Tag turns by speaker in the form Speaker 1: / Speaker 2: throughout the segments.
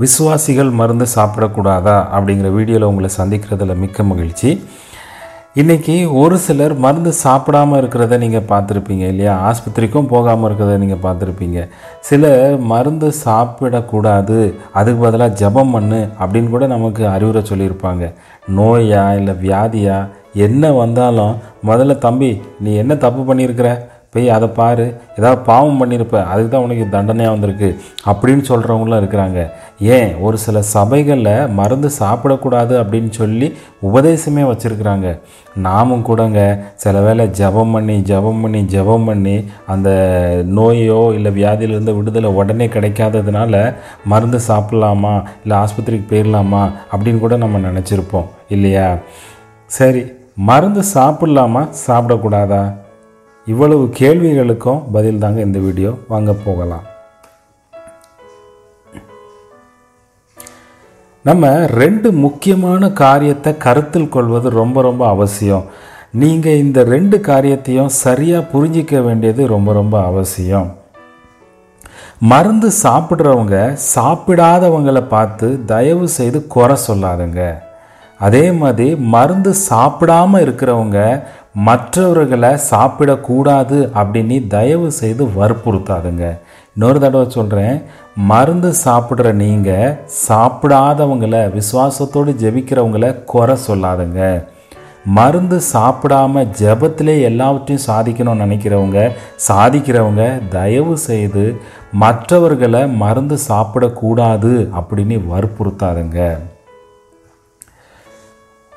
Speaker 1: விசுவாசிகள் மருந்து சாப்பிடக்கூடாதா அப்படிங்கிற வீடியோவில் உங்களை சந்திக்கிறதுல மிக்க மகிழ்ச்சி. இன்றைக்கி ஒரு சிலர் மருந்து சாப்பிடாமல் இருக்கிறத நீங்கள் பார்த்துருப்பீங்க இல்லையா? ஆஸ்பத்திரிக்கும் போகாமல் இருக்கிறத நீங்கள் பார்த்துருப்பீங்க. சிலர் மருந்து சாப்பிடக்கூடாது அதுக்கு பதிலாக ஜெபம் பண்ணு அப்படின்னு கூட நமக்கு அறிவுரை சொல்லியிருப்பாங்க. நோயா இல்லை வியாதியா? என்ன வந்தாலும் முதல்ல தம்பி நீ என்ன தப்பு பண்ணியிருக்கிற? போய் அதை பாரு. ஏதாவது பாவம் பண்ணியிருப்ப அதுக்கு தான் உனக்கு தண்டனையாக வந்திருக்கு. அப்படின்னு சொல்கிறவங்களும் இருக்கிறாங்க. ஏன்? ஒரு சில சபைகளில் மருந்து சாப்பிடக்கூடாது அப்படின்னு சொல்லி உபதேசமே வச்சுருக்குறாங்க. நாமும் கூடங்க சில வேளை ஜெபம் பண்ணி ஜெபம் பண்ணி ஜெபம் பண்ணி அந்த நோயோ இல்லை வியாதியிலிருந்து விடுதலை உடனே கிடைக்காததுனால மருந்து சாப்பிட்லாமா? இல்லை ஆஸ்பத்திரிக்கு போயிடலாமா அப்படின்னு கூட நம்ம நினச்சிருப்போம். இல்லையா? சரி. மருந்து சாப்பிட்லாமா? சாப்பிடக்கூடாதா? இவ்வளவு கேள்விகளுக்கும் பதில் தாங்க இந்த வீடியோ. வாங்க போகலாம். நம்ம ரெண்டு முக்கியமான காரியத்தை கருத்தில் கொள்வது ரொம்ப ரொம்ப அவசியம். நீங்கள் இந்த ரெண்டு காரியத்தையும் சரியாக புரிஞ்சிக்க வேண்டியது ரொம்ப ரொம்ப அவசியம். மருந்து சாப்பிட்றவங்க சாப்பிடாதவங்களை பார்த்து தயவு செய்து குறை சொல்லாதுங்க. அதே மாதிரி மருந்து சாப்பிடாம இருக்கிறவங்க மற்றவர்களை சாப்பிடக்கூடாது அப்படின்னு தயவு செய்து வற்புறுத்தாதுங்க. இன்னொரு தடவை சொல்கிறேன் மருந்து சாப்பிட்ற நீங்கள் சாப்பிடாதவங்கள விசுவாசத்தோடு ஜெபிக்கிறவங்கள குறை சொல்லாதுங்க. மருந்து சாப்பிடாம ஜபத்திலே எல்லாவற்றையும் சாதிக்கணும்னு நினைக்கிறவங்க சாதிக்கிறவங்க தயவு செய்து மற்றவர்களை மருந்து சாப்பிடக்கூடாது அப்படின்னு வற்புறுத்தாதுங்க.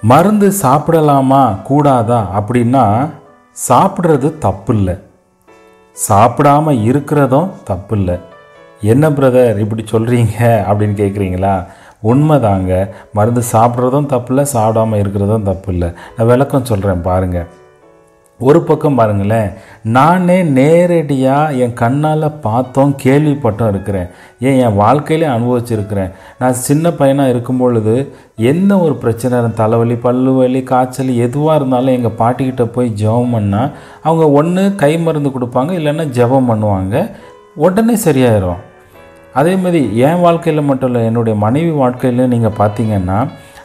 Speaker 1: மருந்து சாப்பிடலாமா கூடாதா அப்படின்னா சாப்பிட்றது தப்பு இல்லை சாப்பிடாம இருக்கிறதும் தப்பு இல்லை என்ன பிரதர் இப்படி சொல்கிறீங்க அப்படின்னு கேட்குறீங்களா உண்மைதாங்க. மருந்து சாப்பிட்றதும் தப்பு இல்லை சாப்பிடாம இருக்கிறதும் தப்பு இல்லை நான் விளக்கம் சொல்கிறேன் பாருங்கள் ஒரு பக்கம் பாருங்களேன். நானே நேரடியாக என் கண்ணால் பார்த்தோம் கேள்விப்பட்டும் இருக்கிறேன். ஏன் என் வாழ்க்கையிலே அனுபவிச்சிருக்கிறேன். நான் சின்ன பையனாக இருக்கும் பொழுது எந்த ஒரு பிரச்சனை தலைவலி பல்லு வலி காய்ச்சல் எதுவாக இருந்தாலும் எங்கள் பாட்டிக்கிட்ட போய் ஜெபம் பண்ணால் அவங்க ஒன்று கை மருந்து கொடுப்பாங்க இல்லைன்னா ஜெபம் பண்ணுவாங்க. உடனே சரியாயிரும். அதே மாதிரி என் வாழ்க்கையில் மட்டும் இல்லை என்னுடைய மனைவி வாழ்க்கையிலையும் நீங்கள் பார்த்தீங்கன்னா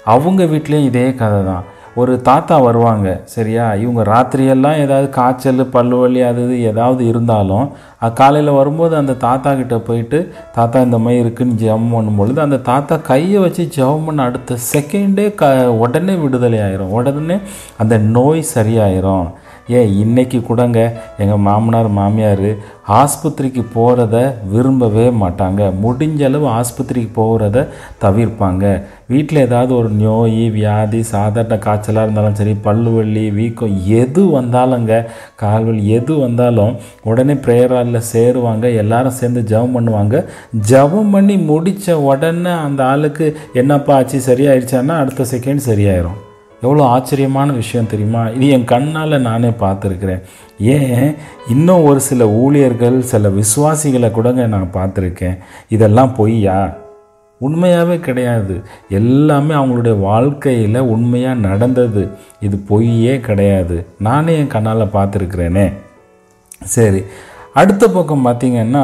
Speaker 1: அவங்க வீட்லேயும் இதே கதை தான். ஒரு தாத்தா வருவாங்க சரியா? இவங்க ராத்திரியெல்லாம் ஏதாவது காய்ச்சல் பல்லு வலி அது இது ஏதாவது இருந்தாலும் காலையில் வரும்போது அந்த தாத்தா கிட்டே போயிட்டு தாத்தா இந்த மாதிரி இருக்குன்னு ஜெபம் பண்ணும்பொழுது அந்த தாத்தா கையை வச்சு ஜெபம் பண்ண அடுத்த செகண்டே க உடனே விடுதலை ஆயிரும். உடனே அந்த நோய் சரியாயிரும். ஏன் இன்னைக்கு கூடங்க எங்கள் மாமனார் மாமியார் ஆஸ்பத்திரிக்கு போகிறத விரும்பவே மாட்டாங்க. முடிஞ்ச அளவு ஆஸ்பத்திரிக்கு போகிறத தவிர்ப்பாங்க. வீட்டில் ஏதாவது ஒரு நோய் வியாதி சாதாரண காய்ச்சலாக இருந்தாலும் சரி பல்லு வள்ளி வீக்கம் எது வந்தாலுங்க கால்வலி எது வந்தாலும் உடனே ப்ரேயராலில் சேருவாங்க எல்லாரும் சேர்ந்து ஜெபம் பண்ணுவாங்க. ஜெபம் பண்ணி முடித்த உடனே அந்த ஆளுக்கு என்னப்பா ஆச்சு சரியாயிடுச்சான்னா அடுத்த செகண்ட் சரியாயிரும். எவ்வளோ ஆச்சரியமான விஷயம் தெரியுமா? இது என் கண்ணால் நானே பார்த்துருக்குறேன். ஏன்? இன்னும் ஒரு சில ஊழியர்கள் சில விசுவாசிகளை கூடங்க நான் பார்த்துருக்கேன். இதெல்லாம் பொய்யா? உண்மையாகவே கிடையாது. எல்லாமே அவங்களுடைய வாழ்க்கையில் உண்மையாக நடந்தது. இது பொய்யே கிடையாது. நானே என் கண்ணால் பார்த்துருக்குறேனே. சரி. அடுத்த பக்கம் பார்த்தீங்கன்னா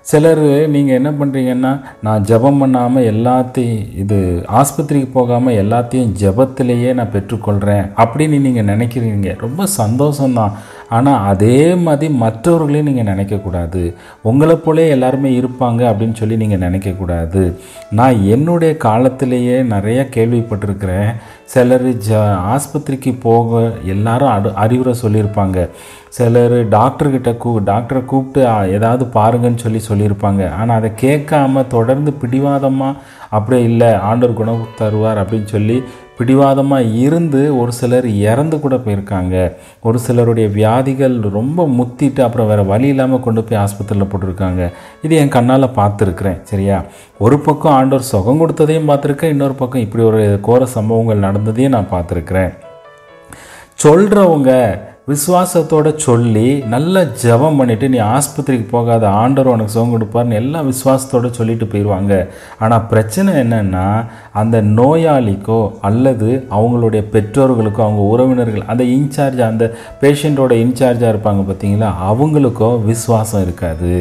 Speaker 1: சிலர் நீங்கள் என்ன பண்ணுறீங்கன்னா நான் ஜெபம் பண்ணாமல் எல்லாத்தையும் இது ஆஸ்பத்திரிக்கு போகாமல் எல்லாத்தையும் ஜபத்திலேயே நான் பெற்றுக்கொள்கிறேன் அப்படின்னு நீங்கள் நினைக்கிறீங்க. ரொம்ப சந்தோஷம்தான். ஆனால் அதே மாதிரி மற்றவர்களையும் நீங்கள் நினைக்கக்கூடாது உங்களை போலே எல்லாருமே இருப்பாங்க அப்படின்னு சொல்லி நீங்கள் நினைக்கக்கூடாது நான் என்னுடைய காலத்திலேயே நிறைய கேள்விப்பட்டிருக்கிறேன். சிலர் ஜ ஆஸ்பத்திரிக்கு போக எல்லாரும் அடு அறிவுரை சொல்லியிருப்பாங்க. சிலர் டாக்டர்கிட்ட கூ டாக்டரை கூப்பிட்டு ஏதாவது பாருங்கன்னு சொல்லி சொல்லியிருப்பாங்க. ஆனால் அதை கேட்காம தொடர்ந்து பிடிவாதமாக அப்படியே இல்லை ஆண்டவர் குணம் தருவார் அப்படின்னு சொல்லி பிடிவாதமாக இருந்து ஒரு சிலர் இறந்து கூட போயிருக்காங்க. ஒரு சிலருடைய வியாதிகள் ரொம்ப முத்திட்டு அப்புறம் வேறு வழி இல்லாமல் கொண்டு போய் ஆஸ்பத்திரியில் போட்டிருக்காங்க. இது என் கண்ணால் பார்த்துருக்குறேன். சரியா? ஒரு பக்கம் ஆண்டோர் சுகம் கொடுத்ததையும் பார்த்துருக்கேன். இன்னொரு பக்கம் இப்படி ஒரு கோர சம்பவங்கள் நடந்ததையும் நான் பார்த்துருக்குறேன். சொல்கிறவங்க விசுவாசத்தோட சொல்லி நல்லா ஜெபம் பண்ணிவிட்டு நீ ஆஸ்பத்திரிக்கு போகாத ஆண்டவர் உனக்கு சுகம் கொடுப்பார்னு எல்லாம் விசுவாசத்தோடு சொல்லிட்டு போயிடுவாங்க ஆனால் பிரச்சனை என்னென்னா அந்த நோயாளிக்கோ அல்லது அவங்களுடைய பெற்றோர்களுக்கோ அவங்க உறவினர்கள் அந்த இன்சார்ஜ் அந்த பேஷண்ட்டோட இன்சார்ஜாக இருப்பாங்க பார்த்தீங்களா அவங்களுக்கோ விசுவாசம் இருக்காது.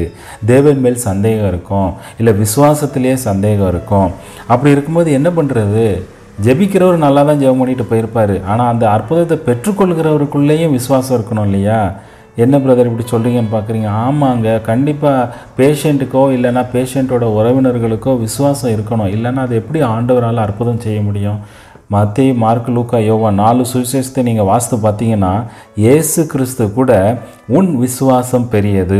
Speaker 1: தேவன் மேல் சந்தேகம் இருக்கும் இல்லை விசுவாசத்திலே சந்தேகம் இருக்கும். அப்படி இருக்கும்போது என்ன பண்ணுறது ஜெபிக்கிறவர் நல்லா தான் ஜெபம் பண்ணிட்டு போயிருப்பார். ஆனால் அந்த அற்புதத்தை பெற்றுக்கொள்கிறவருக்குள்ளேயும் விசுவாசம் இருக்கணும் இல்லையா? என்ன பிரதர் இப்படி சொல்கிறீங்கன்னு பார்க்குறீங்க ஆமாங்க கண்டிப்பாக பேஷண்ட்டுக்கோ இல்லைன்னா பேஷண்ட்டோட உறவினர்களுக்கோ விசுவாசம் இருக்கணும். இல்லைன்னா அது எப்படி ஆண்டவரால் அற்புதம் செய்ய முடியும்? மத்திய மார்க் லூக்கா யோவா நாலு சுவிசேஷத்தை நீங்கள் வாசித்து பார்த்தீங்கன்னா இயேசு கிறிஸ்து கூட உன் விசுவாசம் பெரியது.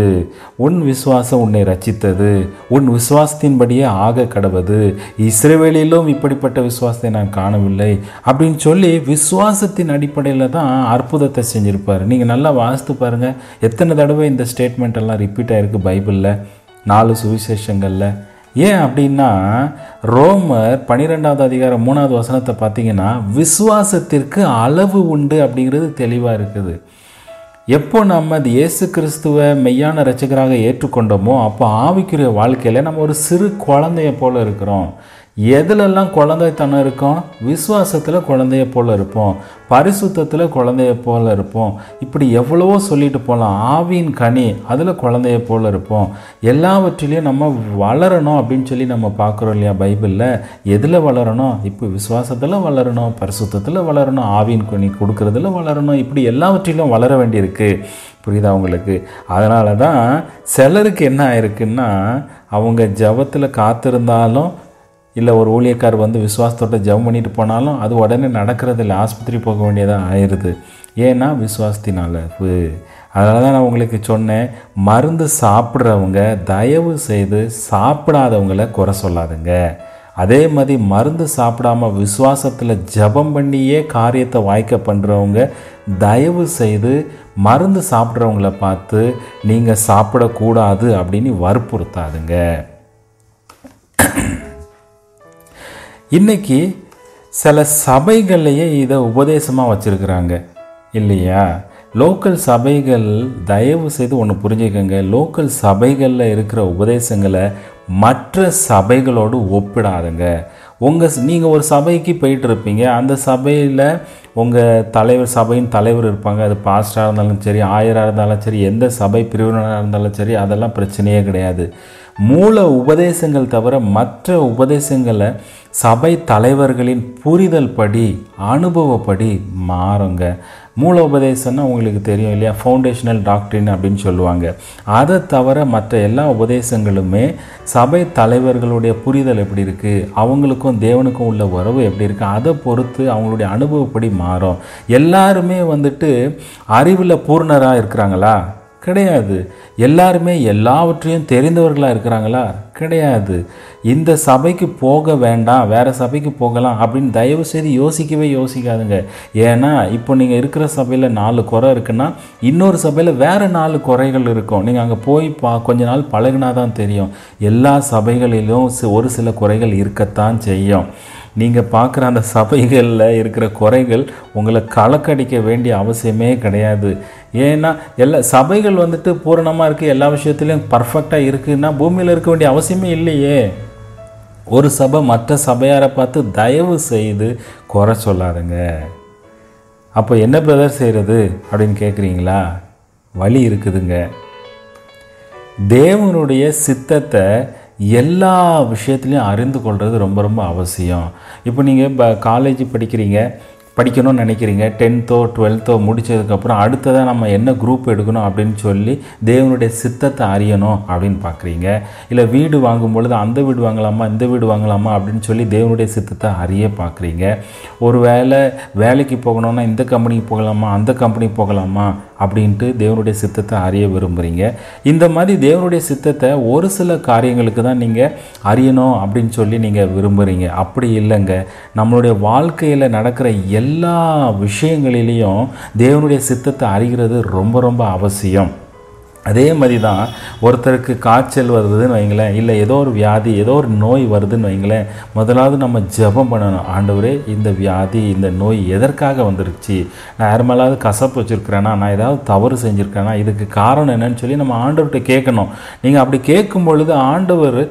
Speaker 1: உன் விசுவாசம் உன்னை ரச்சித்தது உன் விசுவாசத்தின்படியே ஆக கடவது. இஸ்ரேவேலிலும் இப்படிப்பட்ட விசுவாசத்தை நான் காணவில்லை அப்படின்னு சொல்லி விசுவாசத்தின் அடிப்படையில் தான் அற்புதத்தை செஞ்சுருப்பார். நீங்கள் நல்லா வாசித்து பாருங்கள் எத்தனை தடவை இந்த ஸ்டேட்மெண்ட் எல்லாம் ரிப்பீட் ஆகிருக்கு பைபிளில் நாலு சுவிசேஷங்களில். ஏன் அப்படின்னா ரோமர் பன்னிரெண்டாவது அதிகாரம் மூணாவது வசனத்தை பார்த்தீங்கன்னா விசுவாசத்திற்கு அளவு உண்டு அப்படிங்கிறது தெளிவாக இருக்குது. எப்போ நம்ம அது இயேசு கிறிஸ்துவை மெய்யான ரட்சகராக ஏற்றுக்கொண்டோமோ அப்போ ஆவிக்குரிய வாழ்க்கையில் நம்ம ஒரு சிறு குழந்தைய போல இருக்கிறோம். எதுலெல்லாம் குழந்தைத்தனம் இருக்கும் விசுவாசத்தில் குழந்தைய போல் இருப்போம் பரிசுத்தத்தில் குழந்தைய போல் இருப்போம். இப்படி எவ்வளவோ சொல்லிட்டு போகலாம் ஆவியின் கனி அதில் குழந்தைய போல இருப்போம். எல்லாவற்றிலையும் நம்ம வளரணும் அப்படின்னு சொல்லி நம்ம பார்க்குறோம் இல்லையா பைபிளில்? எதில் வளரணும்? இப்போ விசுவாசத்தில் வளரணும் பரிசுத்தத்தில் வளரணும் ஆவியின் கனி கொடுக்கறதுல வளரணும். இப்படி எல்லாவற்றிலும் வளர வேண்டியிருக்கு. புரியுதா உங்களுக்கு? அதனால தான் சிலருக்கு என்ன ஆயிருக்குன்னா அவங்க ஜபத்தில் காத்திருந்தாலும் இல்லை ஒரு ஊழியக்கார் வந்து விசுவாசத்தோட ஜெபம் பண்ணிட்டு போனாலும் அது உடனே நடக்கிறது இல்லை ஆஸ்பத்திரி போக வேண்டியதாக ஆயிடுது ஏன்னா விசுவாசத்தினால. அதனால தான் நான் உங்களுக்கு சொன்னேன் மருந்து சாப்பிட்றவங்க தயவு செய்து சாப்பிடாதவங்கள குறை சொல்லாதுங்க. அதே மாதிரி மருந்து சாப்பிடாம விசுவாசத்தில் ஜபம் பண்ணியே காரியத்தை வாய்க்க பண்ணுறவங்க தயவு செய்து மருந்து சாப்பிட்றவங்கள பார்த்து நீங்கள் சாப்பிடக்கூடாது அப்படின்னு வற்புறுத்தாதுங்க. இன்னைக்கு சில சபைகள்லையே இதை உபதேசமாக வச்சுருக்குறாங்க. இல்லையா? லோக்கல் சபைகள் தயவு செய்து ஒன்று புரிஞ்சுக்கோங்க. லோக்கல் சபைகளில் இருக்கிற உபதேசங்களை மற்ற சபைகளோடு ஒப்பிடாதுங்க. உங்கள் நீங்கள் ஒரு சபைக்கு போயிட்டு இருப்பீங்க அந்த சபையில் உங்கள் தலைவர் சபையின் தலைவர் இருப்பாங்க. அது பாஸ்டராக இருந்தாலும் சரி ஆயராக இருந்தாலும் சரி எந்த சபை பிரிவினராக இருந்தாலும் சரி அதெல்லாம் பிரச்சனையே கிடையாது. மூல உபதேசங்கள் தவிர மற்ற உபதேசங்களை சபை தலைவர்களின் புரிதல் படி அனுபவப்படி மாறுங்க. மூல உபதேசம்னா உங்களுக்கு தெரியும் இல்லையா? ஃபவுண்டேஷனல் டாக்டரின் அப்படின்னு சொல்லுவாங்க. அதை தவிர மற்ற எல்லா உபதேசங்களுமே சபை தலைவர்களுடைய புரிதல் எப்படி இருக்குது அவங்களுக்கும் தேவனுக்கும் உள்ள உறவு எப்படி இருக்குது அதை பொறுத்து அவங்களுடைய அனுபவப்படி மாறும். எல்லாருமே வந்துட்டு அறிவில் பூர்ணராக இருக்கிறாங்களா? கிடையாது. எல்லாருமே எல்லாவற்றையும் தெரிந்தவர்களாக இருக்கிறாங்களா? கிடையாது. இந்த சபைக்கு போக வேண்டாம் வேறு சபைக்கு போகலாம் அப்படின்னு தயவு செய்து யோசிக்கவே யோசிக்காதுங்க. ஏன்னா இப்போ நீங்கள் இருக்கிற சபையில் நாலு குறை இருக்குன்னா இன்னொரு சபையில் வேறு நாலு குறைகள் இருக்கும். நீங்கள் அங்கே போய் பா கொஞ்ச நாள் பழகினா தான் தெரியும். எல்லா சபைகளிலும் ஒரு சில குறைகள் இருக்கத்தான் செய்யும். நீங்கள் பார்க்குற அந்த சபைகளில் இருக்கிற குறைகள் உங்களை கலக்கடிக்க வேண்டிய அவசியமே கிடையாது. ஏன்னா எல்லா சபைகள் வந்துட்டு பூரணமாக இருக்குது எல்லா விஷயத்துலையும் பர்ஃபெக்டாக இருக்குன்னா பூமியில் இருக்க வேண்டிய அவசியமே இல்லையே. ஒரு சபை மற்ற சபையாரை பார்த்து தயவு செய்து குறை சொல்லாதுங்க. அப்போ என்ன பிரதர் செய்கிறது அப்படின்னு கேட்குறீங்களா வழி இருக்குதுங்க. தேவனுடைய சித்தத்தை எல்லா விஷயத்துலையும் அறிந்து கொள்வது ரொம்ப ரொம்ப அவசியம். இப்போ நீங்கள் இப்போ காலேஜ் படிக்கிறீங்க படிக்கணும்னு நினைக்கிறீங்க டென்த்தோ டுவெல்த்தோ முடித்ததுக்கப்புறம் அடுத்ததாக நம்ம என்ன குரூப் எடுக்கணும் அப்படின்னு சொல்லி தேவனுடைய சித்தத்தை அறியணும் அப்படின்னு பார்க்குறீங்க. இல்லை வீடு வாங்கும் பொழுது அந்த வீடு வாங்கலாமா இந்த வீடு வாங்கலாமா அப்படின்னு சொல்லி தேவனுடைய சித்தத்தை அறிய பார்க்குறீங்க. ஒரு வேலை வேலைக்கு போகணுன்னா இந்த கம்பெனிக்கு போகலாமா அந்த கம்பெனிக்கு போகலாமா அப்படின்ட்டு தேவனுடைய சித்தத்தை அறிய விரும்புகிறீங்க இந்த மாதிரி தேவனுடைய சித்தத்தை ஒரு சில காரியங்களுக்கு தான் நீங்கள் அறியணும் அப்படின்னு சொல்லி நீங்கள் விரும்புகிறீங்க அப்படி இல்லைங்க. நம்மளுடைய வாழ்க்கையில் நடக்கிற எல்லா விஷயங்களிலையும் தேவனுடைய சித்தத்தை அறிகிறது ரொம்ப ரொம்ப அவசியம். அதே மாதிரி தான் ஒருத்தருக்கு காய்ச்சல் வருதுன்னு வைங்களேன் இல்லை ஏதோ ஒரு வியாதி ஏதோ ஒரு நோய் வருதுன்னு வைங்களேன் முதலாவது நம்ம ஜெபம் பண்ணணும். ஆண்டவரே இந்த வியாதி இந்த நோய் எதற்காக வந்துருச்சு? நான் யார் மேலாவது கசப்பு வச்சுருக்கிறேன்னா நான் ஏதாவது தவறு செஞ்சுருக்கேன்னா இதுக்கு காரணம் என்னன்னு சொல்லி நம்ம ஆண்டவர்கிட்ட கேட்கணும். நீங்கள் அப்படி கேட்கும் பொழுது ஆண்டவர்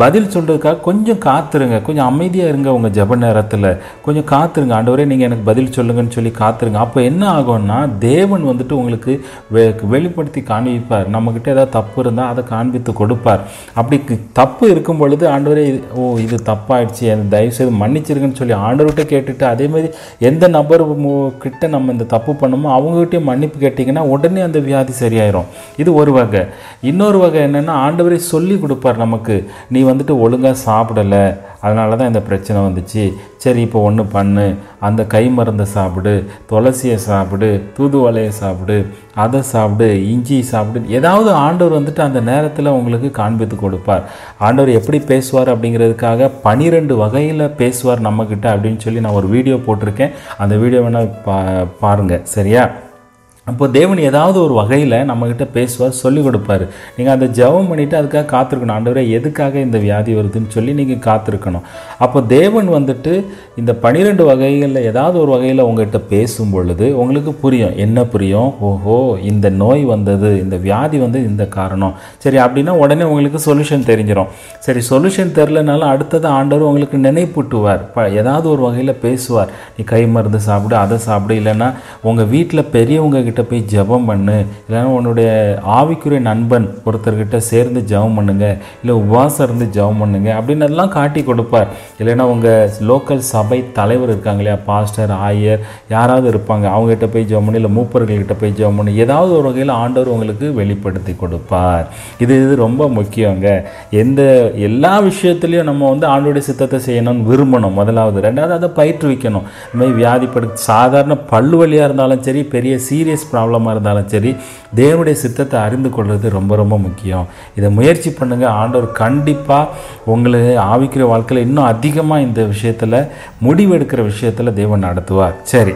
Speaker 1: பதில் சொல்கிறதுக்காக கொஞ்சம் காத்துருங்க. கொஞ்சம் அமைதியாக இருங்க உங்கள் ஜெப நேரத்தில். கொஞ்சம் காத்துருங்க. ஆண்டவரே நீங்கள் எனக்கு பதில் சொல்லுங்கன்னு சொல்லி காத்துருங்க. அப்போ என்ன ஆகும்னா தேவன் வந்துட்டு உங்களுக்கு வெ வெளிப்படுத்தி காண்பிப்பார். நம்மக்கிட்ட ஏதாவது தப்பு இருந்தால் அதை காண்பித்து கொடுப்பார். அப்படி தப்பு இருக்கும் பொழுது ஆண்டவரே இது ஓ இது தப்பாயிடுச்சு. என் தயவுசெய்து மன்னிச்சிருங்கன்னு சொல்லி ஆண்டவர்கிட்ட கேட்டுட்டு அதே மாதிரி எந்த நபர் கிட்ட நம்ம இந்த தப்பு பண்ணோமோ அவங்ககிட்டயும் மன்னிப்பு கேட்டிங்கன்னா உடனே அந்த வியாதி சரியாயிரும். இது ஒரு வகை. இன்னொரு வகை என்னென்னா ஆண்டவரே சொல்லி கொடுப்பார் நமக்கு. நீ வந்துட்டு ஒழுங்காக சாப்பிடலை. அதனால தான் இந்த பிரச்சனை வந்துச்சு. சரி இப்போ ஒன்று பண்ணு. அந்த கை மருந்தை சாப்பிடு. துளசியை சாப்பிடு. தூதுவலையை சாப்பிடு. அதை சாப்பிடு. இஞ்சி சாப்பிடு. ஏதாவது ஆண்டவர் வந்துட்டு அந்த நேரத்தில் உங்களுக்கு காண்பித்து கொடுப்பார். ஆண்டவர் எப்படி பேசுவார் அப்படிங்கிறதுக்காக பனிரெண்டு வகையில் பேசுவார் நம்மக்கிட்ட அப்படின்னு சொல்லி நான் ஒரு வீடியோ போட்டிருக்கேன். அந்த வீடியோ வேணால் பா பாருங்கள் சரியா? அப்போ தேவன் ஏதாவது ஒரு வகையில் நம்மக்கிட்ட பேசுவார் சொல்லிக் கொடுப்பாரு. நீங்கள் அந்த ஜெபம் பண்ணிவிட்டு அதுக்காக காத்திருக்கணும். ஆண்டவரே எதுக்காக இந்த வியாதி வருதுன்னு சொல்லி நீங்கள் காத்திருக்கணும். அப்போ தேவன் வந்துட்டு இந்த பனிரெண்டு வகைகளில் ஏதாவது ஒரு வகையில் உங்கள்கிட்ட பேசும் பொழுது உங்களுக்கு புரியும். என்ன புரியும்? ஓஹோ இந்த நோய் வந்தது இந்த வியாதி வந்து இந்த காரணம். சரி அப்படின்னா உடனே உங்களுக்கு சொல்யூஷன் தெரிஞ்சிடும் சரி சொல்யூஷன் தெரிலனாலும் அடுத்தது ஆண்டவர் உங்களுக்கு நினைப்பூட்டுவார். ப ஏதாவது ஒரு வகையில் பேசுவார். நீ கை மருந்து சாப்பிடு அதை சாப்பிடு இல்லைன்னா உங்கள் வீட்டில் பெரியவங்க கிட்ட போய் ஜெபம் பண்ணு. இல்லைன்னா உன்னுடைய ஆவிக்குரிய நண்பன் ஒருத்தர்கிட்ட சேர்ந்து ஜெபம் பண்ணுங்க. இல்லை உபவாசம் இருந்து ஜெபம் பண்ணுங்க. அப்படின்னு எல்லாம் காட்டி கொடுப்பார். இல்லைன்னா உங்கள் லோக்கல் சபை தலைவர் இருக்காங்க இல்லையா? பாஸ்டர் ஆயர் யாராவது இருப்பாங்க. அவங்ககிட்ட போய் ஜெபம் பண்ணு. இல்லை மூப்பர்கள்கிட்ட போய் ஜபம் பண்ணு. ஏதாவது ஒரு வகையில் ஆண்டவர் உங்களுக்கு வெளிப்படுத்தி கொடுப்பார். இது இது ரொம்ப முக்கியங்க. எந்த எல்லா விஷயத்துலையும் நம்ம வந்து ஆண்டோடைய சித்தத்தை செய்யணும்னு விரும்பணும். முதலாவது. ரெண்டாவது அதை பயிற்றுவிக்கணும். இந்த மாதிரி வியாதிப்படு சாதாரண பல்லு வழியாக இருந்தாலும் சரி பெரிய சீரியஸ் ப்ராப்ளமாக இருந்தாலும் சரி தேவனுடைய சித்தத்தை அறிந்து கொள்வது ரொம்ப ரொம்ப முக்கியம். இதை முயற்சி பண்ணுங்க. ஆண்டவர் கண்டிப்பாக உங்களை ஆவிக்கிற வாழ்க்கையில் இன்னும் அதிகமாக இந்த விஷயத்தில் முடிவெடுக்கிற விஷயத்தில் தேவன் நடத்துவார். சரி.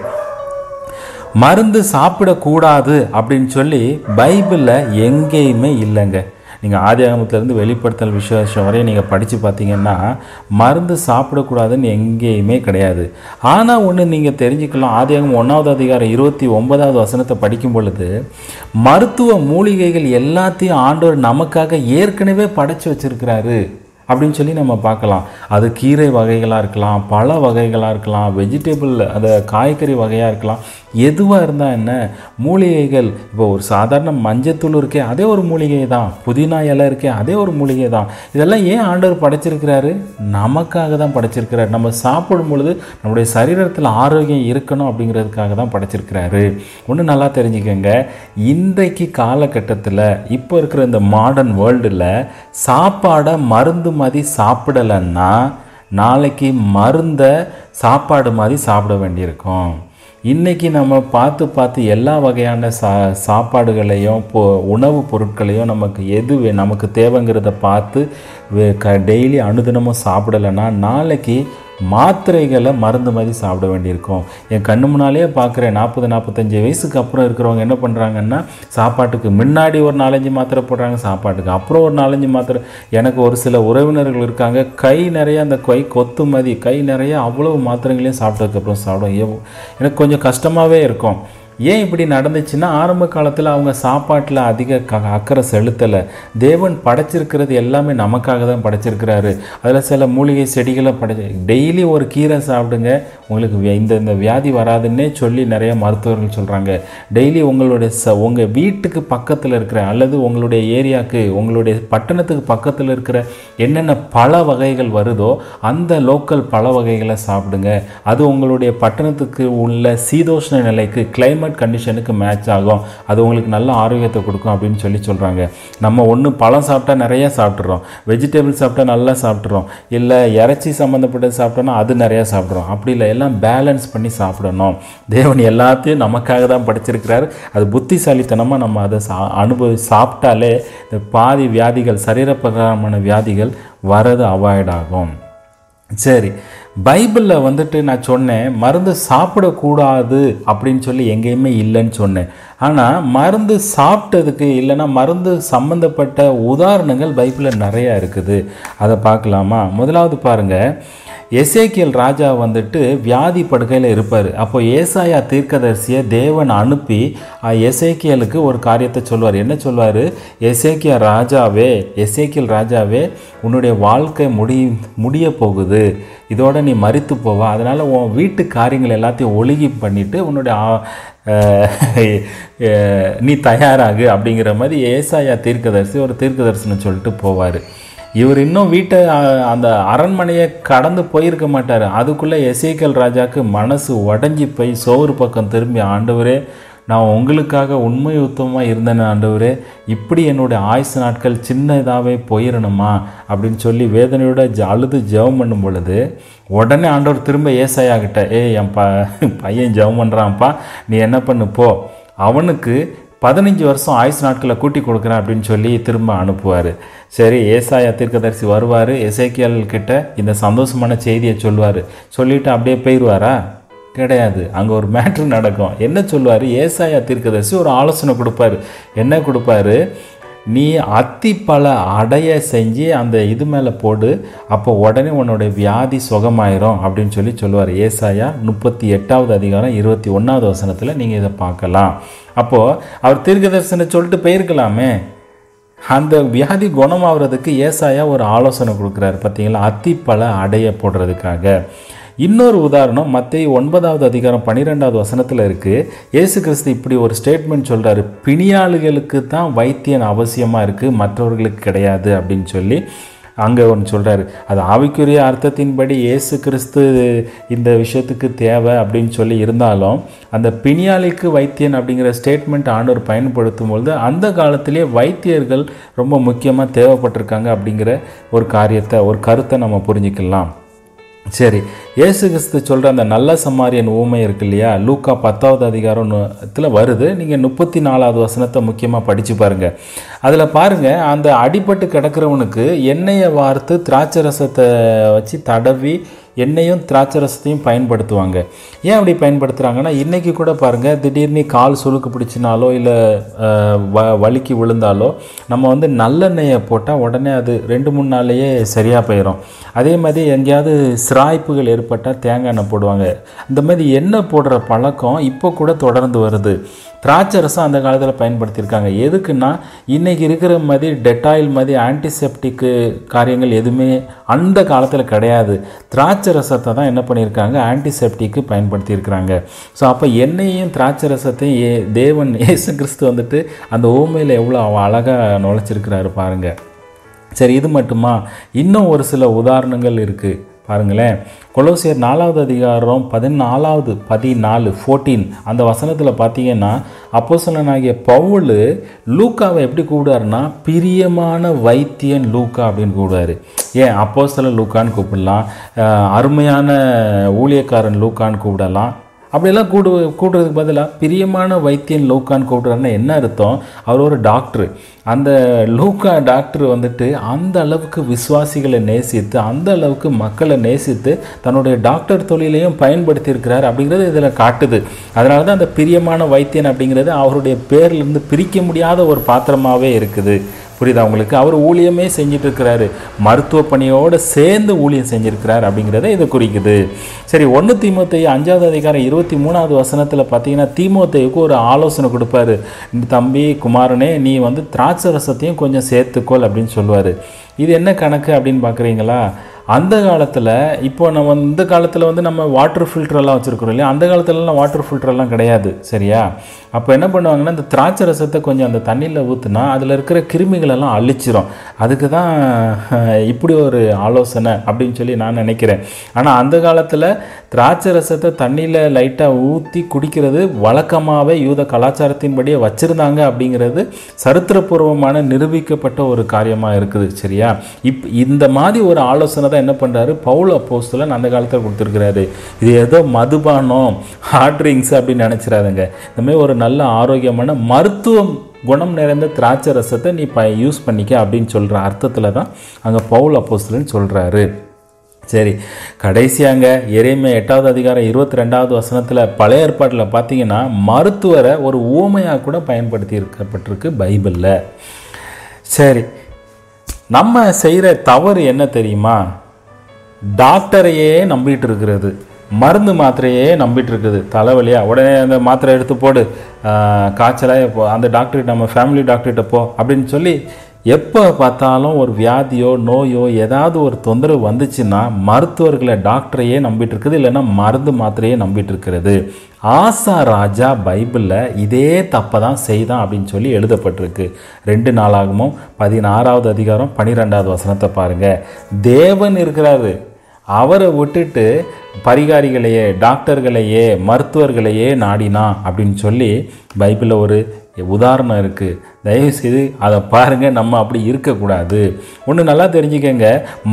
Speaker 1: மருந்து சாப்பிடக்கூடாது அப்படின்னு சொல்லி பைபிளில் எங்கேயுமே இல்லைங்க. நீங்கள் ஆதி ஆகமத்திலேருந்து வெளிப்படுத்தல் விசேஷம் வரையும் நீங்கள் படித்து பார்த்தீங்கன்னா மருந்து சாப்பிடக்கூடாதுன்னு எங்கேயுமே கிடையாது. ஆனால் ஒன்று நீங்கள் தெரிஞ்சுக்கலாம் ஆதி ஆகமம் ஒன்றாவது அதிகாரம் இருபத்தி ஒன்பதாவது வசனத்தை படிக்கும் பொழுது மருத்துவ மூலிகைகள் எல்லாத்தையும் ஆண்டவர் நமக்காக ஏற்கனவே படைச்சு வச்சிருக்கிறாரு. அப்படின்னு சொல்லி நம்ம பார்க்கலாம். அது கீரை வகைகளாக இருக்கலாம் பழ வகைகளாக இருக்கலாம் வெஜிடபிள் அந்த காய்கறி வகையாக இருக்கலாம். எதுவாக இருந்தால் என்ன? மூலிகைகள். இப்போ ஒரு சாதாரண மஞ்சத்தூள் இருக்கே அதே ஒரு மூலிகை தான். புதினா இலை இருக்கே அதே ஒரு மூலிகை தான். இதெல்லாம் ஏன் ஆண்டவர் படைச்சிருக்கிறாரு? நமக்காக தான் படைச்சிருக்கிறாரு. நம்ம சாப்பிடும் பொழுது நம்முடைய சரீரத்தில் ஆரோக்கியம் இருக்கணும் அப்படிங்கிறதுக்காக தான் படைச்சிருக்கிறாரு. ஒன்று நல்லா தெரிஞ்சுக்கோங்க. இன்றைக்கு காலகட்டத்தில் இப்போ இருக்கிற இந்த மாடர்ன் வேர்ல்டில் சாப்பாடை மருந்து மாதிரி சாப்பிடலைன்னா நாளைக்கு மருந்தை சாப்பாடு மாதிரி சாப்பிட வேண்டியிருக்கும். இன்றைக்கி நம்ம பார்த்து பார்த்து எல்லா வகையான சா சாப்பாடுகளையும் பொ உணவுப் பொருட்களையும் நமக்கு எது நமக்கு தேவைங்கிறத பார்த்து க டெய்லி அனுதினமும் சாப்பிடலைன்னா நாளைக்கு மாத்திரைகளை மருந்து மாதிரி சாப்பிட வேண்டியிருக்கும். என் கண்ணு முன்னாலேயே பார்க்குறேன் நாற்பது நாற்பத்தஞ்சு வயசுக்கு அப்புறம் இருக்கிறவங்க என்ன பண்ணுறாங்கன்னா சாப்பாட்டுக்கு முன்னாடி ஒரு நாலஞ்சு மாத்திரை போடுறாங்க சாப்பாட்டுக்கு அப்புறம் ஒரு நாலஞ்சு மாத்திரை. எனக்கு ஒரு சில உறவினர்கள் இருக்காங்க கை நிறைய அந்த கை கொத்து மாதிரி கை நிறைய அவ்வளவு மாத்திரைகளையும் சாப்பிட்டதுக்கப்புறம் சாப்பிடும். எனக்கு கொஞ்சம் கஷ்டமாகவே இருக்கும். ஏன் இப்படி நடந்துச்சுன்னா ஆரம்ப காலத்தில் அவங்க சாப்பாட்டில் அதிக க அக்கறை செலுத்தலை. தேவன் படைச்சிருக்கிறது எல்லாமே நமக்காக தான் படைச்சிருக்கிறாரு. அதில் சில மூலிகை செடிகளை படை டெய்லி ஒரு கீரை சாப்பிடுங்க. உங்களுக்கு இந்த இந்த வியாதி வராதுன்னே சொல்லி நிறைய மருத்துவர்கள் சொல்கிறாங்க டெய்லி உங்களுடைய ச உங்கள் வீட்டுக்கு பக்கத்தில் இருக்கிற அல்லது உங்களுடைய ஏரியாவுக்கு உங்களுடைய பட்டணத்துக்கு பக்கத்தில் இருக்கிற என்னென்ன பழ வகைகள் வருதோ அந்த லோக்கல் பழ வகைகளை சாப்பிடுங்க. அது உங்களுடைய பட்டணத்துக்கு உள்ள சீதோஷ்ண நிலைக்கு கிளைமேட் கிளைமேட் கண்டிஷனுக்கு மேட்ச் ஆகும். அது உங்களுக்கு நல்ல ஆரோக்கியத்தை கொடுக்கும் அப்படின்னு சொல்லி சொல்கிறாங்க நம்ம ஒன்று பழம் சாப்பிட்டா நிறைய சாப்பிட்றோம் வெஜிடபிள் சாப்பிட்டா நல்லா சாப்பிட்றோம் இல்லை இறைச்சி சம்மந்தப்பட்டது சாப்பிட்டோன்னா அது நிறையா சாப்பிட்றோம். அப்படி இல்லை எல்லாம் பேலன்ஸ் பண்ணி சாப்பிடணும். தேவன் எல்லாத்தையும் நமக்காக தான் படிச்சிருக்கிறாரு. அது புத்திசாலித்தனமாக நம்ம அதை சா அனுபவி சாப்பிட்டாலே இந்த பாதி வியாதிகள் சரீரப்பிரகாரமான வியாதிகள் வரது அவாய்ட் ஆகும். சரி பைபிளில் வந்துட்டு நான் சொன்னேன் மருந்து சாப்பிடக்கூடாது அப்படின்னு சொல்லி எங்கேயுமே இல்லைன்னு சொன்னேன். ஆனால் மருந்து சாப்பிட்டதுக்கு இல்லைன்னா மருந்து சம்மந்தப்பட்ட உதாரணங்கள் பைபிளில் நிறையா இருக்குது. அதை பார்க்கலாமா? முதலாவது பாருங்கள் எசேக்கியல் ராஜா வந்துட்டு வியாதி படுக்கையில் இருப்பார். அப்போ ஏசாயா தீர்க்கதரிசியை தேவன் அனுப்பி எசேக்கியலுக்கு ஒரு காரியத்தை சொல்வார். என்ன சொல்வார்? எசேக்கியா ராஜாவே எசேக்கியல் ராஜாவே உன்னுடைய வாழ்க்கை முடி முடிய போகுது. இதோட நீ மறித்து போவா. அதனால் உன் வீட்டு காரியங்கள் எல்லாத்தையும் ஒழுகி பண்ணிவிட்டு உன்னுடைய நீ தயாராகு அப்படிங்கிற மாதிரி ஏசாயா தீர்க்கதரிசி ஒரு தீர்க்கதரிசனம் சொல்லிட்டு போவார். இவர் இன்னும் வீட்டை அந்த அரண்மனையை கடந்து போயிருக்க மாட்டார். அதுக்குள்ளே எசேக்கல் ராஜாவுக்கு மனசு உடஞ்சி போய் சோறு பக்கம் திரும்பி ஆண்டவரே நான் உங்களுக்காக உண்மை உத்தமமாக இருந்தேன் ஆண்டவரே இப்படி என்னுடைய ஆயுசு நாட்கள் சின்னதாகவே போயிடணுமா அப்படின்னு சொல்லி வேதனையோட ஜ- அழுது ஜெபம் பண்ணும் பொழுது உடனே ஆண்டவர் திரும்ப ஏசாயாகிட்ட ஏ என் ப பையன் ஜெபம் பண்ணுறான்ப்பா நீ என்ன பண்ணு போ. அவனுக்கு பதினஞ்சு வருஷம் ஆயுசு நாட்களை கூட்டி கொடுக்குறேன் அப்படின்னு சொல்லி திரும்ப அனுப்புவார். சரி ஏசாயா தீர்க்கதரிசி வருவார் எசேக்கியல் கிட்ட இந்த சந்தோஷமான செய்தியை சொல்லுவார். சொல்லிட்டு அப்படியே போயிடுவாரா கிடையாது. அங்கே ஒரு மேட்ரு நடக்கும். என்ன சொல்லுவார்? ஏசாயா தீர்க்கதரிசி ஒரு ஆலோசனை கொடுப்பாரு. என்ன கொடுப்பாரு? நீ அத்திப்பழ அடைய செஞ்சு அந்த இது மேலே போடு அப்போ உடனே உன்னோட வியாதி சுகமாயிரும் அப்படின்னு சொல்லி சொல்லுவார். ஏசாயா முப்பத்தி எட்டாவது அதிகாரம் இருபத்தி ஒன்றாவது வசனத்தில் நீங்கள் இதை பார்க்கலாம். அப்போது அவர் தீர்க்கதரிசனை சொல்லிட்டு போயிருக்கலாமே. அந்த வியாதி குணமாகிறதுக்கு ஏசாயா ஒரு ஆலோசனை கொடுக்குறாரு. பார்த்தீங்களா? அத்திப்பழ அடைய போடுறதுக்காக. இன்னொரு உதாரணம் மத்திய ஒன்பதாவது அதிகாரம் பன்னிரெண்டாவது வசனத்தில் இருக்குது ஏசு கிறிஸ்து இப்படி ஒரு ஸ்டேட்மெண்ட் சொல்கிறாரு பிணியாளுகளுக்கு தான் வைத்தியன் அவசியமாக இருக்குது மற்றவர்களுக்கு கிடையாது அப்படின்னு சொல்லி அங்கே ஒன்று சொல்கிறாரு அது ஆவிக்குரிய அர்த்தத்தின்படி இயேசு கிறிஸ்து இந்த விஷயத்துக்கு தேவை அப்படின்னு சொல்லி இருந்தாலும் அந்த பிணியாளிக்கு வைத்தியன் அப்படிங்கிற ஸ்டேட்மெண்ட் ஆண்டோர் பயன்படுத்தும் பொழுது அந்த காலத்திலேயே வைத்தியர்கள் ரொம்ப முக்கியமாக தேவைப்பட்டிருக்காங்க அப்படிங்கிற ஒரு காரியத்தை ஒரு கருத்தை நம்ம புரிஞ்சுக்கலாம். சரி இயேசு கிறிஸ்து சொல்கிற அந்த நல்ல சம்மாரியன் ஊமை இருக்கு இல்லையா? லூக்கா பத்தாவது அதிகாரத்தில் வருது. நீங்கள் முப்பத்தி நாலாவது வசனத்தை முக்கியமாக படித்து பாருங்கள் அதில் பாருங்கள் அந்த அடிபட்டு கிடக்கிறவனுக்கு எண்ணெயை வார்த்து திராட்சை ரசத்தை வச்சு தடவி எண்ணெயும் திராட்சை ரசத்தையும் பயன்படுத்துவாங்க. ஏன் அப்படி பயன்படுத்துகிறாங்கன்னா இன்றைக்கி கூட பாருங்கள் திடீர்னு கால் சுழுக்கு பிடிச்சினாலோ இல்லை வ வலிக்கு விழுந்தாலோ நம்ம வந்து நல்லெண்ணெயை போட்டால் உடனே அது ரெண்டு மூணு நாள்லேயே சரியாக போயிடும் அதே மாதிரி எங்கேயாவது சிராய்ப்புகள் ஏற்பட்டால் தேங்காய் எண்ணெய் போடுவாங்க. இந்த மாதிரி எண்ணெய் போடுற பழக்கம் இப்போ கூட தொடர்ந்து வருது. திராட்சை ரசம் அந்த காலத்தில் பயன்படுத்தியிருக்காங்க. எதுக்குன்னா இன்றைக்கி இருக்கிற மாதிரி டெட்டாயில் மாதிரி ஆன்டிசெப்டிக்கு காரியங்கள் எதுவுமே அந்த காலத்தில் கிடையாது. திராட்சை ரசத்தை தான் என்ன பண்ணியிருக்காங்க? ஆன்டிசெப்டிக்கு பயன்படுத்தியிருக்கிறாங்க. ஸோ அப்போ எண்ணெயையும் திராட்சை ரசத்தையும் ஏ தேவன் இயேசு கிறிஸ்து வந்துட்டு அந்த ஓமையில் எவ்வளோ அழகாக நுழைச்சிருக்கிறாரு பாருங்கள் சரி இது மட்டுமா? இன்னும் ஒரு சில உதாரணங்கள் இருக்குது பாருங்களேன். கொலோசியர் நாலாவது அதிகாரம் பதினாலாவது பதினாலு ஃபோர்டீன் அந்த வசனத்தில் பார்த்தீங்கன்னா அப்போஸ்தலனாகிய பவுல் லூக்காவை எப்படி கூப்பிடுவாருன்னா பிரியமான வைத்தியன் லூக்கா அப்படின்னு கூப்பிடுவாரு ஏன் அப்போசலன் லூக்கான்னு கூப்பிடலாம்? அருமையான ஊழியக்காரன் லூக்கான்னு கூப்பிடலாம். அப்படியெல்லாம் கூடு கூடுறதுக்கு பதிலாக பிரியமான வைத்தியன் லூக்கான்னு கூப்பிட்றாருன்னா என்ன அர்த்தம்? அவர் ஒரு டாக்டர். அந்த லூக்கா டாக்டர் வந்துட்டு அந்த அளவுக்கு விசுவாசிகளை நேசித்து அந்த அளவுக்கு மக்களை நேசித்து தன்னுடைய டாக்டர் தொழிலையும் பயன்படுத்தியிருக்கிறார் அப்படிங்கிறது இதில் காட்டுது. அதனால தான் அந்த பிரியமான வைத்தியன் அப்படிங்கிறது அவருடைய பேர்லேருந்து பிரிக்க முடியாத ஒரு பாத்திரமாகவே இருக்குது. புரியுதா உங்களுக்கு? அவர் ஊழியமே செஞ்சுட்டு இருக்கிறாரு மருத்துவ பணியோடு சேர்ந்து ஊழியம் செஞ்சுருக்கிறார் அப்படிங்கிறத இது குறிக்குது. சரி ஒன்று தீமோத்தேயு அஞ்சாவது அதிகாரம் இருபத்தி மூணாவது வசனத்தில் பார்த்தீங்கன்னா தீமோத்தையுக்கு ஒரு ஆலோசனை கொடுப்பாரு. தம்பி குமாரனே நீ வந்து திராட்சை ரசத்தையும் கொஞ்சம் சேர்த்துக்கோள் அப்படின்னு சொல்லுவார். இது என்ன கணக்கு அப்படின்னு பார்க்குறீங்களா அந்த காலத்தில் இப்போ நம்ம இந்த காலத்தில் வந்து நம்ம வாட்டர் ஃபில்டரெல்லாம் வச்சுருக்கிறோம் இல்லையா? அந்த காலத்துலலாம் வாட்டர் ஃபில்டரெல்லாம் கிடையாது சரியா? அப்போ என்ன பண்ணுவாங்கன்னா இந்த திராட்சை ரசத்தை கொஞ்சம் அந்த தண்ணியில் ஊற்றுனா அதில் இருக்கிற கிருமிகளெல்லாம் அழிச்சிரும். அதுக்கு தான் இப்படி ஒரு ஆலோசனை அப்படின்னு சொல்லி நான் நினைக்கிறேன். ஆனால் அந்த காலத்தில் திராட்சை ரசத்தை தண்ணியில் லைட்டாக ஊற்றி குடிக்கிறது வழக்கமாகவே யூத கலாச்சாரத்தின்படியே வச்சுருந்தாங்க அப்படிங்கிறது சரித்திரபூர்வமான நிரூபிக்கப்பட்ட ஒரு காரியமாக இருக்குது சரியா? இப் இந்த மாதிரி ஒரு ஆலோசனை தான் என்ன பண்ணுறாரு பவுல் அப்போஸ்தலன் அந்த காலத்தில் கொடுத்துருக்கிறாரு. இது ஏதோ மதுபானம் ஹார்ட் ட்ரிங்க்ஸ் அப்படின்னு நினச்சிடாதுங்க. இந்த மாதிரி ஒரு நல்ல ஆரோக்கியமான மருத்துவம் குணம் நிறைந்த திராட்சை ரசத்தை நீ ப யூஸ் பண்ணிக்க அப்படின்னு சொல்கிற அர்த்தத்தில் தான் அங்கே பவுல் அப்போஸ்தலன் சொல்கிறாரு சரி கடைசியாங்க எரேமியா எட்டாவது அதிகாரம் இருபத்தி ரெண்டாவது வசனத்தில் பழைய ஏற்பாட்டில் பார்த்தீங்கன்னா மருத்துவரை ஒரு ஊமையாக கூட பயன்படுத்தி இருக்கப்பட்டிருக்கு பைபிளில். சரி நம்ம செய்கிற தவறு என்ன தெரியுமா? டாக்டரையே நம்பிட்டு இருக்கிறது மருந்து மாத்திரையே நம்பிட்டு இருக்குது தலைவலியா உடனே அந்த மாத்திரை எடுத்து போடு. காய்ச்சலாக இப்போ அந்த டாக்டர் நம்ம ஃபேமிலி டாக்டர்கிட்ட போ அப்படின்னு சொல்லி எப்போ பார்த்தாலும் ஒரு வியாதியோ நோயோ ஏதாவது ஒரு தொந்தரவு வந்துச்சுன்னா மருத்துவர்களை டாக்டரையே நம்பிட்டு இருக்குது இல்லைன்னா மருந்து மாத்திரையே நம்பிட்டு இருக்கிறது ஆசா ராஜா பைபிளில் இதே தப்பை தான் செய்தான் அப்படின்னு சொல்லி எழுதப்பட்டிருக்கு. ரெண்டு நாளாகவும் பதினாறாவது அதிகாரம் பன்னிரெண்டாவது வசனத்தை பாருங்கள் தேவன் இருக்கிறாரு. அவரை விட்டுட்டு பரிகாரிகளையே டாக்டர்களையே மருத்துவர்களையே நாடினா அப்படின்னு சொல்லி பைபிளில் ஒரு உதாரணம் இருக்குது தயவுசெய்து அதை பாருங்கள் நம்ம அப்படி இருக்கக்கூடாது. ஒன்று நல்லா தெரிஞ்சுக்கங்க.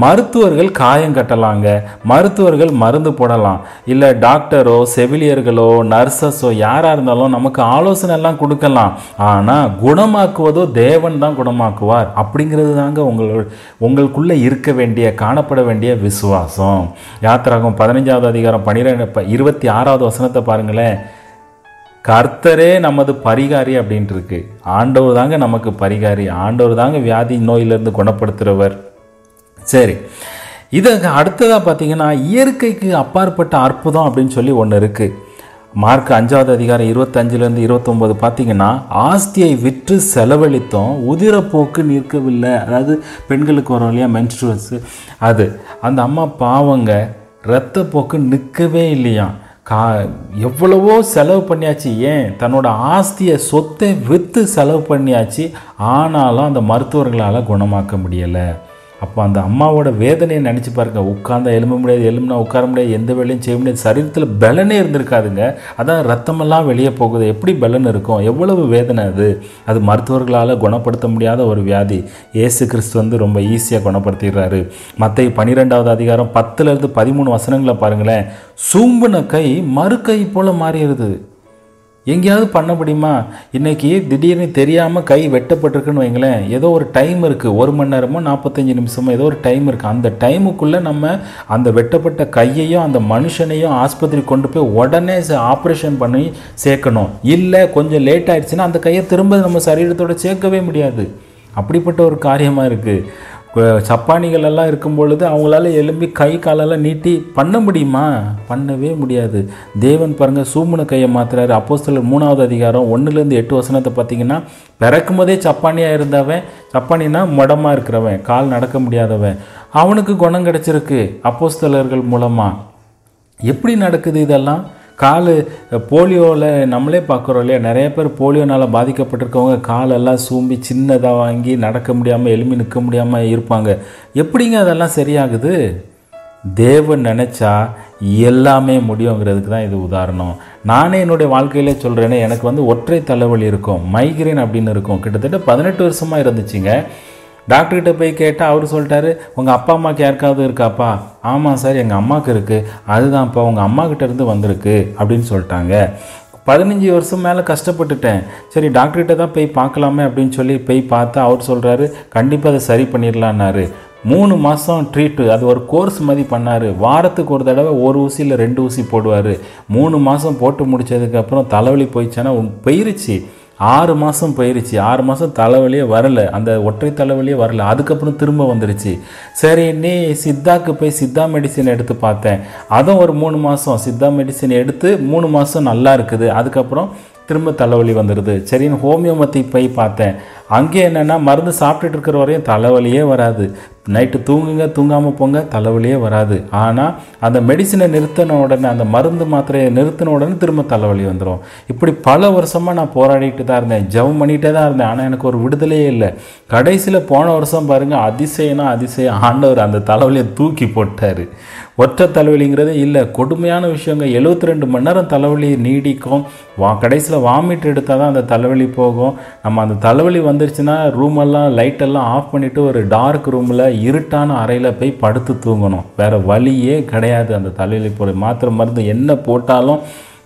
Speaker 1: மருத்துவர்கள் காயம் கட்டலாங்க. மருத்துவர்கள் மருந்து போடலாம். இல்லை டாக்டரோ செவிலியர்களோ நர்சஸோ யாராக இருந்தாலும் நமக்கு ஆலோசனை எல்லாம் கொடுக்கலாம். ஆனால் குணமாக்குவதோ தேவன் தான் குணமாக்குவார். அப்படிங்கிறது தாங்க உங்கள் உங்களுக்குள்ளே இருக்க வேண்டிய காணப்பட வேண்டிய விசுவாசம். யாத்திராகும் பதினஞ்சாவது அதிகாரம் பன்னிரெண்டு இருபத்தி ஆறாவது வசனத்தை பாருங்களேன். கர்த்தரே நமது பரிகாரி அப்படின்ட்டு இருக்கு ஆண்டவர் தாங்க நமக்கு பரிகாரி. ஆண்டவர் தாங்க வியாதி நோயிலிருந்து குணப்படுத்துகிறவர் சரி. இதை அடுத்ததாக பார்த்தீங்கன்னா இயற்கைக்கு அப்பாற்பட்ட அற்புதம் அப்படின்னு சொல்லி ஒன்று இருக்குது மார்க் அஞ்சாவது அதிகாரம் இருபத்தஞ்சிலேருந்து இருபத்தொம்போது பார்த்தீங்கன்னா ஆஸ்தியை விற்று செலவழித்தோம் உதிரப்போக்கு நிற்கவில்லை. அதாவது பெண்களுக்கு வரும் இல்லையா மென்ஸ்ட்ருவல்ஸு அது. அந்த அம்மா பாவங்க இரத்தப்போக்கு நிற்கவே இல்லையாம். கா எவ்வளவோ செலவு பண்ணியாச்சு. ஏன்? தன்னோட ஆஸ்தியை சொத்தை விற்று செலவு பண்ணியாச்சு. ஆனாலும் அந்த மருத்துவர்களால் குணமாக்க முடியலை. அப்போ அந்த அம்மாவோட வேதனையை நினச்சி பாருங்க. உட்காந்து எலும்ப முடியாது எலும்புனா உட்கார முடியாது எந்த வேலையும் செய்ய முடியாது. சரீரத்தில் பலனே இருந்திருக்காதுங்க. அதான் ரத்தமெல்லாம் வெளியே போகுது. எப்படி பலன் இருக்கும்? எவ்வளவு வேதனை அது? அது மருத்துவர்களால் குணப்படுத்த முடியாத ஒரு வியாதி. இயேசு கிறிஸ்து வந்து ரொம்ப ஈஸியாக குணப்படுத்திடுறாரு. மற்ற பன்னிரெண்டாவது அதிகாரம் பத்துலேருந்து பதிமூணு வசனங்களை பாருங்களேன். சூம்புன கை மறு கை போல் மாறிடுது. எங்கேயாவது பண்ண முடியுமா? இன்னைக்கு திடீர்னு தெரியாமல் கை வெட்டப்பட்டிருக்குன்னு வைங்களேன். ஏதோ ஒரு டைம் இருக்குது ஒரு மணி நேரமோ நாற்பத்தஞ்சு நிமிஷமோ ஏதோ ஒரு டைம் இருக்குது அந்த டைமுக்குள்ளே நம்ம அந்த வெட்டப்பட்ட கையையும் அந்த மனுஷனையும் ஆஸ்பத்திரி கொண்டு போய் உடனே ஆப்ரேஷன் பண்ணி சேர்க்கணும். இல்லை கொஞ்சம் லேட் ஆயிடுச்சுன்னா அந்த கையை திரும்ப நம்ம சரீரத்தோடு சேர்க்கவே முடியாது. அப்படிப்பட்ட ஒரு காரியமாக இருக்குது சப்பானிகள் எல்லாம் இருக்கும் பொழுது அவங்களால எலும்பி கை காலெல்லாம் நீட்டி பண்ண முடியுமா? பண்ணவே முடியாது. தேவன் பாருங்க சூமுன கையை மாத்துறாரு. சிலர் மூணாவது அதிகாரம் ஒன்றுலேருந்து எட்டு வசனத்தை பார்த்தீங்கன்னா பிறக்கும் போதே சப்பானியாக இருந்தவன் சப்பானினா முடமாக இருக்கிறவன் கால் நடக்க முடியாதவன். அவனுக்கு குணம் கிடச்சிருக்கு. அப்போஸ்தலர்கள் மூலமாக எப்படி நடக்குது இதெல்லாம்? கால் போலியோவில் நம்மளே பார்க்குறோம் இல்லையா? நிறைய பேர் போலியோனால் பாதிக்கப்பட்டிருக்கவங்க காலெல்லாம் சூம்பி சின்னதாக வாங்கி நடக்க முடியாமல் எலும்பி நிற்க முடியாமல் இருப்பாங்க. எப்படிங்க அதெல்லாம் சரியாகுது? தேவன் நினச்சா எல்லாமே முடியுங்கிறதுக்கு தான் இது உதாரணம். நானே என்னுடைய வாழ்க்கையிலே சொல்கிறேனே எனக்கு வந்து ஒற்றை தலைவலி இருக்கும் மைக்ரேன் அப்படின்னு இருக்கும். கிட்டத்தட்ட பதினெட்டு வருஷமாக இருந்துச்சுங்க. டாக்டர்கிட்ட போய் கேட்டால் அவர் சொல்லிட்டாரு உங்கள் அப்பா அம்மாவுக்கு யாருக்காவது இருக்காப்பா? ஆமாம் சார் எங்கள் அம்மாவுக்கு இருக்குது அதுதான்ப்பா உங்கள் அம்மா வந்திருக்கு. அப்படின்னு சொல்லிட்டாங்க. பதினஞ்சு வருஷம் மேலே கஷ்டப்பட்டுட்டேன். சரி டாக்டர்கிட்ட தான் போய் பார்க்கலாமே அப்படின்னு சொல்லி போய் பார்த்தா அவர் சொல்கிறாரு கண்டிப்பாக அதை சரி பண்ணிடலான்னாரு மூணு மாதம் ட்ரீட்டு அது ஒரு கோர்ஸ் மாதிரி பண்ணார். வாரத்துக்கு ஒரு தடவை ஒரு ஊசி இல்லை ரெண்டு ஊசி போடுவார். மூணு மாதம் போட்டு முடிச்சதுக்கப்புறம் தலைவலி போயிடுச்சுன்னா போயிருச்சு. ஆறு மாதம் போயிருச்சு. ஆறு மாதம் தலைவலியே வரல. அந்த ஒற்றை தலைவலியே வரல. அதுக்கப்புறம் திரும்ப வந்துருச்சு. சரி நீ சித்தாக்கு போய் சித்தா மெடிசன் எடுத்து பார்த்தேன். அதுவும் ஒரு மூணு மாதம் சித்தா மெடிசின் எடுத்து மூணு மாதம் நல்லா இருக்குது. அதுக்கப்புறம் திரும்ப தலைவலி வந்துடுது சரின்னு ஹோமியோபதி போய் பார்த்தேன். அங்கே என்னென்னா மருந்து சாப்பிட்டுட்டு இருக்கிற வரையும் தலைவலியே வராது. நைட்டு தூங்குங்க தூங்காமல் போங்க தலைவலியே வராது. ஆனால் அந்த மெடிசினை நிறுத்தின உடனே அந்த மருந்து மாத்திரையை நிறுத்தின உடனே திரும்ப தலைவலி வந்துடும் இப்படி பல வருஷமாக நான் போராடிட்டு தான் இருந்தேன். ஜெபம் பண்ணிகிட்டே தான் இருந்தேன். ஆனால் எனக்கு ஒரு விடுதலையே இல்லை. கடைசியில் போன வருஷம் பாருங்கள் அதிசயனா அதிசயம். ஆண்டவர் அந்த தலைவலியை தூக்கி போட்டார். ஒற்றை தலைவலிங்கிறதே இல்லை. கொடுமையான விஷயங்க. எழுபத்தி ரெண்டு மணி நேரம் தலைவலி நீடிக்கும். வா கடைசியில் வாமிட் எடுத்தால் தான் அந்த தலைவலி போகும். நம்ம அந்த தலைவலி வந்துருச்சுன்னா ரூமெல்லாம் லைட்டெல்லாம் ஆஃப் பண்ணிவிட்டு ஒரு டார்க் ரூமில் இருட்டான அறையில் போய் படுத்து தூங்கணும். வேறு வழியே கிடையாது அந்த தலையில் போய். மாத்திரை மருந்து என்ன போட்டாலும்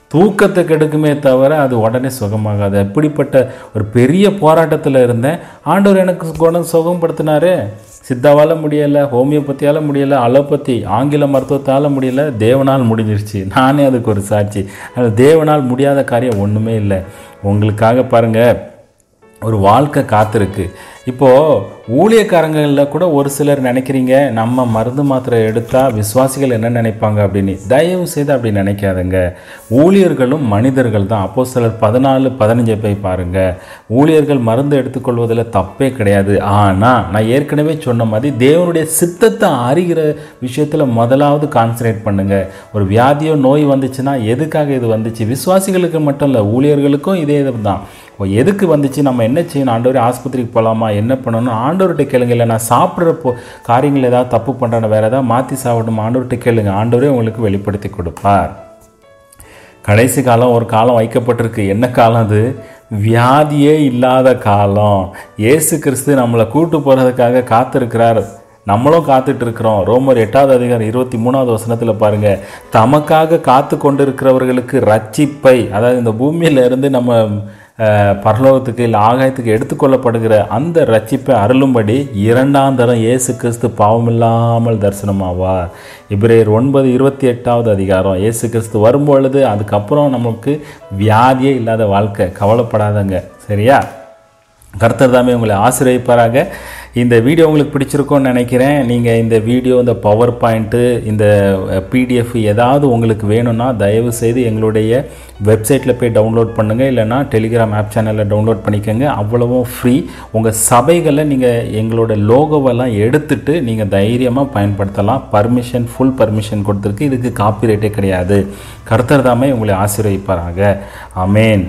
Speaker 1: தூக்கத்தை கெடுக்குமே தவிர அது உடனே சுகமாகாது. அப்படிப்பட்ட ஒரு பெரிய போராட்டத்தில் இருந்தேன். ஆண்டவர் எனக்கு குணம் சுகப்படுத்தினாரு. சித்தாவால் முடியலை ஹோமியோபதியால் முடியலை அலோபதி ஆங்கில மருத்துவத்தால் முடியலை தேவனால் முடிஞ்சிருச்சு. நானே அதுக்கு ஒரு சாட்சி. அது தேவனால் முடியாத காரியம் ஒன்றுமே இல்லை. உங்களுக்காக பாருங்கள் ஒரு வாழ்க்கை காத்திருக்கு. இப்போது ஊழியக்காரங்களில் கூட ஒரு சிலர் நினைக்கிறீங்க நம்ம மருந்து மாத்திரை எடுத்தால் விசுவாசிகள் என்ன நினைப்பாங்க அப்படின்னு. தயவு செய்து அப்படி நினைக்காதுங்க. ஊழியர்களும் மனிதர்கள் தான். அப்போ சிலர் பதினாலு பதினஞ்சு போய் பாருங்கள் ஊழியர்கள் மருந்து எடுத்துக்கொள்வதில் தப்பே கிடையாது. ஆனால் நான் ஏற்கனவே சொன்ன மாதிரி தேவனுடைய சித்தத்தை அறிகிற விஷயத்தில் முதலாவது கான்சன்ட்ரேட் பண்ணுங்கள் ஒரு வியாதியோ நோய் வந்துச்சுன்னா எதுக்காக இது வந்துச்சு? விசுவாசிகளுக்கு மட்டும் இல்லை ஊழியர்களுக்கும் இதே இது தான் எதுக்கு வந்துச்சு? நம்ம என்ன செய்யணும்? ஆண்டவரே ஆஸ்பத்திரிக்கு போகலாமா என்ன பண்ணணும்? ஆண்டவர்கிட்ட கேளுங்க. இல்லை நான் சாப்பிட்றப்போ காரியங்கள் ஏதாவது தப்பு பண்ணுறேன்னு வேறு ஏதாவது மாற்றி சாப்பிடணும்? ஆண்டவர்கிட்ட கேளுங்க. ஆண்டவரே உங்களுக்கு வெளிப்படுத்தி கொடுப்பார். கடைசி காலம் ஒரு காலம் வைக்கப்பட்டிருக்கு. என்ன காலம் அது? வியாதியே இல்லாத காலம். இயேசு கிறிஸ்து நம்மளை கூட்டு போகிறதுக்காக காத்திருக்கிறார். நம்மளும் காத்துட்டு இருக்கிறோம் ரோமர் எட்டாவது அதிகாரம் இருபத்தி மூணாவது வசனத்தில் பாருங்கள் தமக்காக காத்து கொண்டு இருக்கிறவர்களுக்கு ரட்சிப்பை அதாவது இந்த பூமியில இருந்து நம்ம பரலோகத்துக்கு இல்லை ஆகாயத்துக்கு எடுத்துக்கொள்ளப்படுகிற அந்த ரட்சிப்பை அருளும்படி இரண்டாம் தரம் இயேசு கிறிஸ்து பாவமில்லாமல் தரிசனமாவார் இப்ரேயர் ஒன்பது இருபத்தி எட்டாவது அதிகாரம். இயேசு கிறிஸ்து வரும்பொழுது அதுக்கப்புறம் நமக்கு வியாதியே இல்லாத வாழ்க்கை. கவலைப்படாதங்க. சரியா? கர்த்தர் தாமே உங்களை ஆசிரியப்பாராக இந்த வீடியோ உங்களுக்கு பிடிச்சிருக்கோன்னு நினைக்கிறேன். நீங்கள் இந்த வீடியோ இந்த பவர் பாயிண்ட்டு இந்த பிடிஎஃப் ஏதாவது உங்களுக்கு வேணும்னா தயவு செய்து எங்களுடைய வெப்சைட்டில் போய் டவுன்லோட் பண்ணுங்கள் இல்லைன்னா டெலிகிராம் ஆப் சேனலில் டவுன்லோட் பண்ணிக்கோங்க. அவ்வளவும் ஃப்ரீ உங்கள் சபைகளில் நீங்கள் எங்களோட லோகோவெல்லாம் எடுத்துட்டு நீங்கள் தைரியமாக பயன்படுத்தலாம். பர்மிஷன் ஃபுல் பர்மிஷன் கொடுத்துருக்கு. இதுக்கு காப்பிரைட்டே கிடையாது. கர்த்தர் தாமே உங்களை ஆசீர்வதிப்பாராக. அமேன்